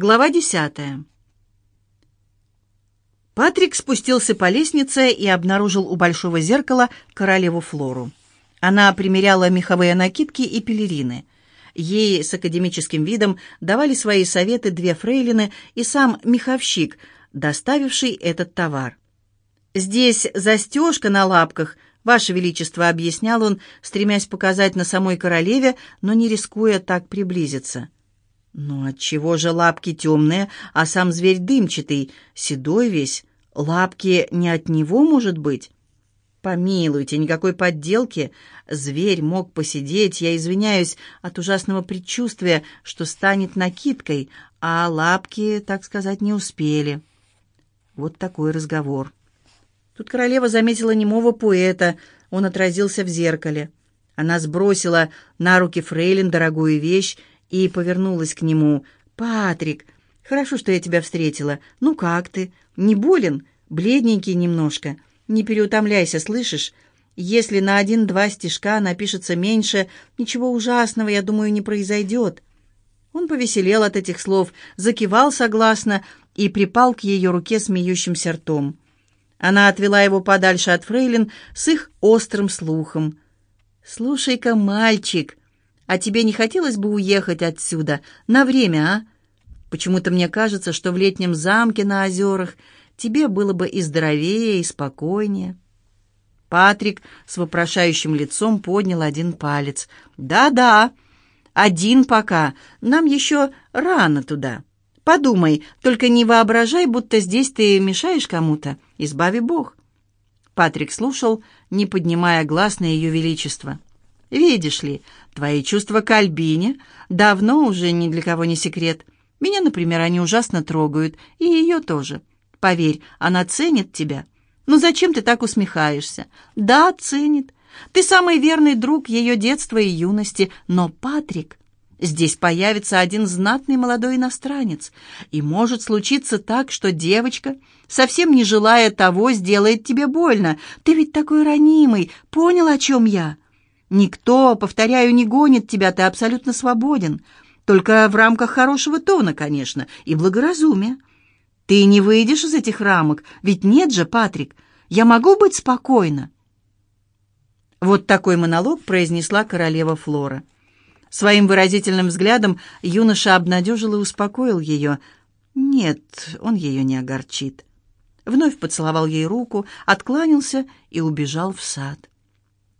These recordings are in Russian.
Глава десятая. Патрик спустился по лестнице и обнаружил у большого зеркала королеву Флору. Она примеряла меховые накидки и пелерины. Ей с академическим видом давали свои советы две фрейлины и сам меховщик, доставивший этот товар. «Здесь застежка на лапках», — Ваше Величество, — объяснял он, стремясь показать на самой королеве, но не рискуя так приблизиться. «Ну отчего же лапки темные, а сам зверь дымчатый, седой весь? Лапки не от него, может быть?» «Помилуйте, никакой подделки. Зверь мог посидеть, я извиняюсь, от ужасного предчувствия, что станет накидкой, а лапки, так сказать, не успели». Вот такой разговор. Тут королева заметила немого поэта, он отразился в зеркале. Она сбросила на руки фрейлин дорогую вещь и повернулась к нему. «Патрик, хорошо, что я тебя встретила. Ну как ты? Не болен? Бледненький немножко. Не переутомляйся, слышишь? Если на один-два стишка напишется меньше, ничего ужасного, я думаю, не произойдет». Он повеселел от этих слов, закивал согласно и припал к ее руке смеющимся ртом. Она отвела его подальше от фрейлин с их острым слухом. «Слушай-ка, мальчик, а тебе не хотелось бы уехать отсюда на время, а? Почему-то мне кажется, что в летнем замке на озерах тебе было бы и здоровее, и спокойнее». Патрик с вопрошающим лицом поднял один палец. «Да-да, один пока. Нам еще рано туда. Подумай, только не воображай, будто здесь ты мешаешь кому-то. Избави Бог». Патрик слушал, не поднимая глаз на ее величество. «Видишь ли, Твои чувства к Альбине давно уже ни для кого не секрет. Меня, например, они ужасно трогают, и ее тоже. Поверь, она ценит тебя. Ну зачем ты так усмехаешься? Да, ценит. Ты самый верный друг ее детства и юности, но Патрик... Здесь появится один знатный молодой иностранец, и может случиться так, что девочка, совсем не желая того, сделает тебе больно. Ты ведь такой ранимый, понял, о чем я?» Никто, повторяю, не гонит тебя, ты абсолютно свободен. Только в рамках хорошего тона, конечно, и благоразумия. Ты не выйдешь из этих рамок, ведь нет же, Патрик. Я могу быть спокойна. Вот такой монолог произнесла королева Флора. Своим выразительным взглядом юноша обнадежил и успокоил ее. Нет, он ее не огорчит. Вновь поцеловал ей руку, откланялся и убежал в сад.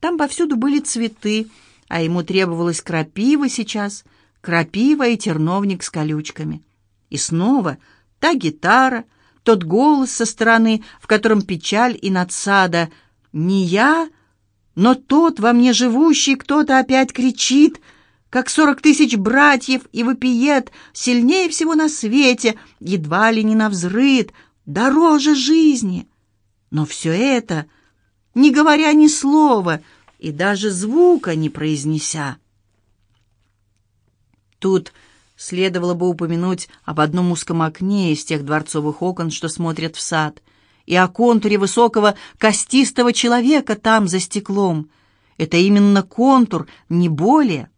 Там повсюду были цветы, а ему требовалось крапива сейчас, крапива и терновник с колючками. И снова та гитара, тот голос со стороны, в котором печаль и надсада. «Не я, но тот во мне живущий кто-то опять кричит», как сорок тысяч братьев, и вопиет, сильнее всего на свете, едва ли не навзрыд, дороже жизни. Но все это не говоря ни слова и даже звука не произнеся. Тут следовало бы упомянуть об одном узком окне из тех дворцовых окон, что смотрят в сад, и о контуре высокого костистого человека там, за стеклом. Это именно контур, не более.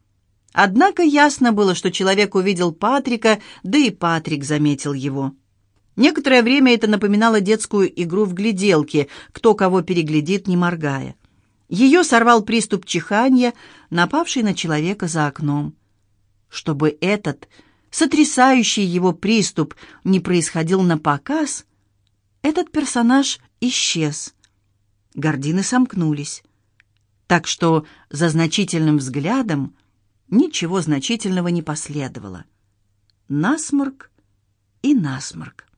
Однако ясно было, что человек увидел Патрика, да и Патрик заметил его. Некоторое время это напоминало детскую игру в гляделки, кто кого переглядит, не моргая. Ее сорвал приступ чихания, напавший на человека за окном. Чтобы этот сотрясающий его приступ не происходил на показ, этот персонаж исчез. Гордины сомкнулись. Так что за значительным взглядом ничего значительного не последовало. Насморк и насморк.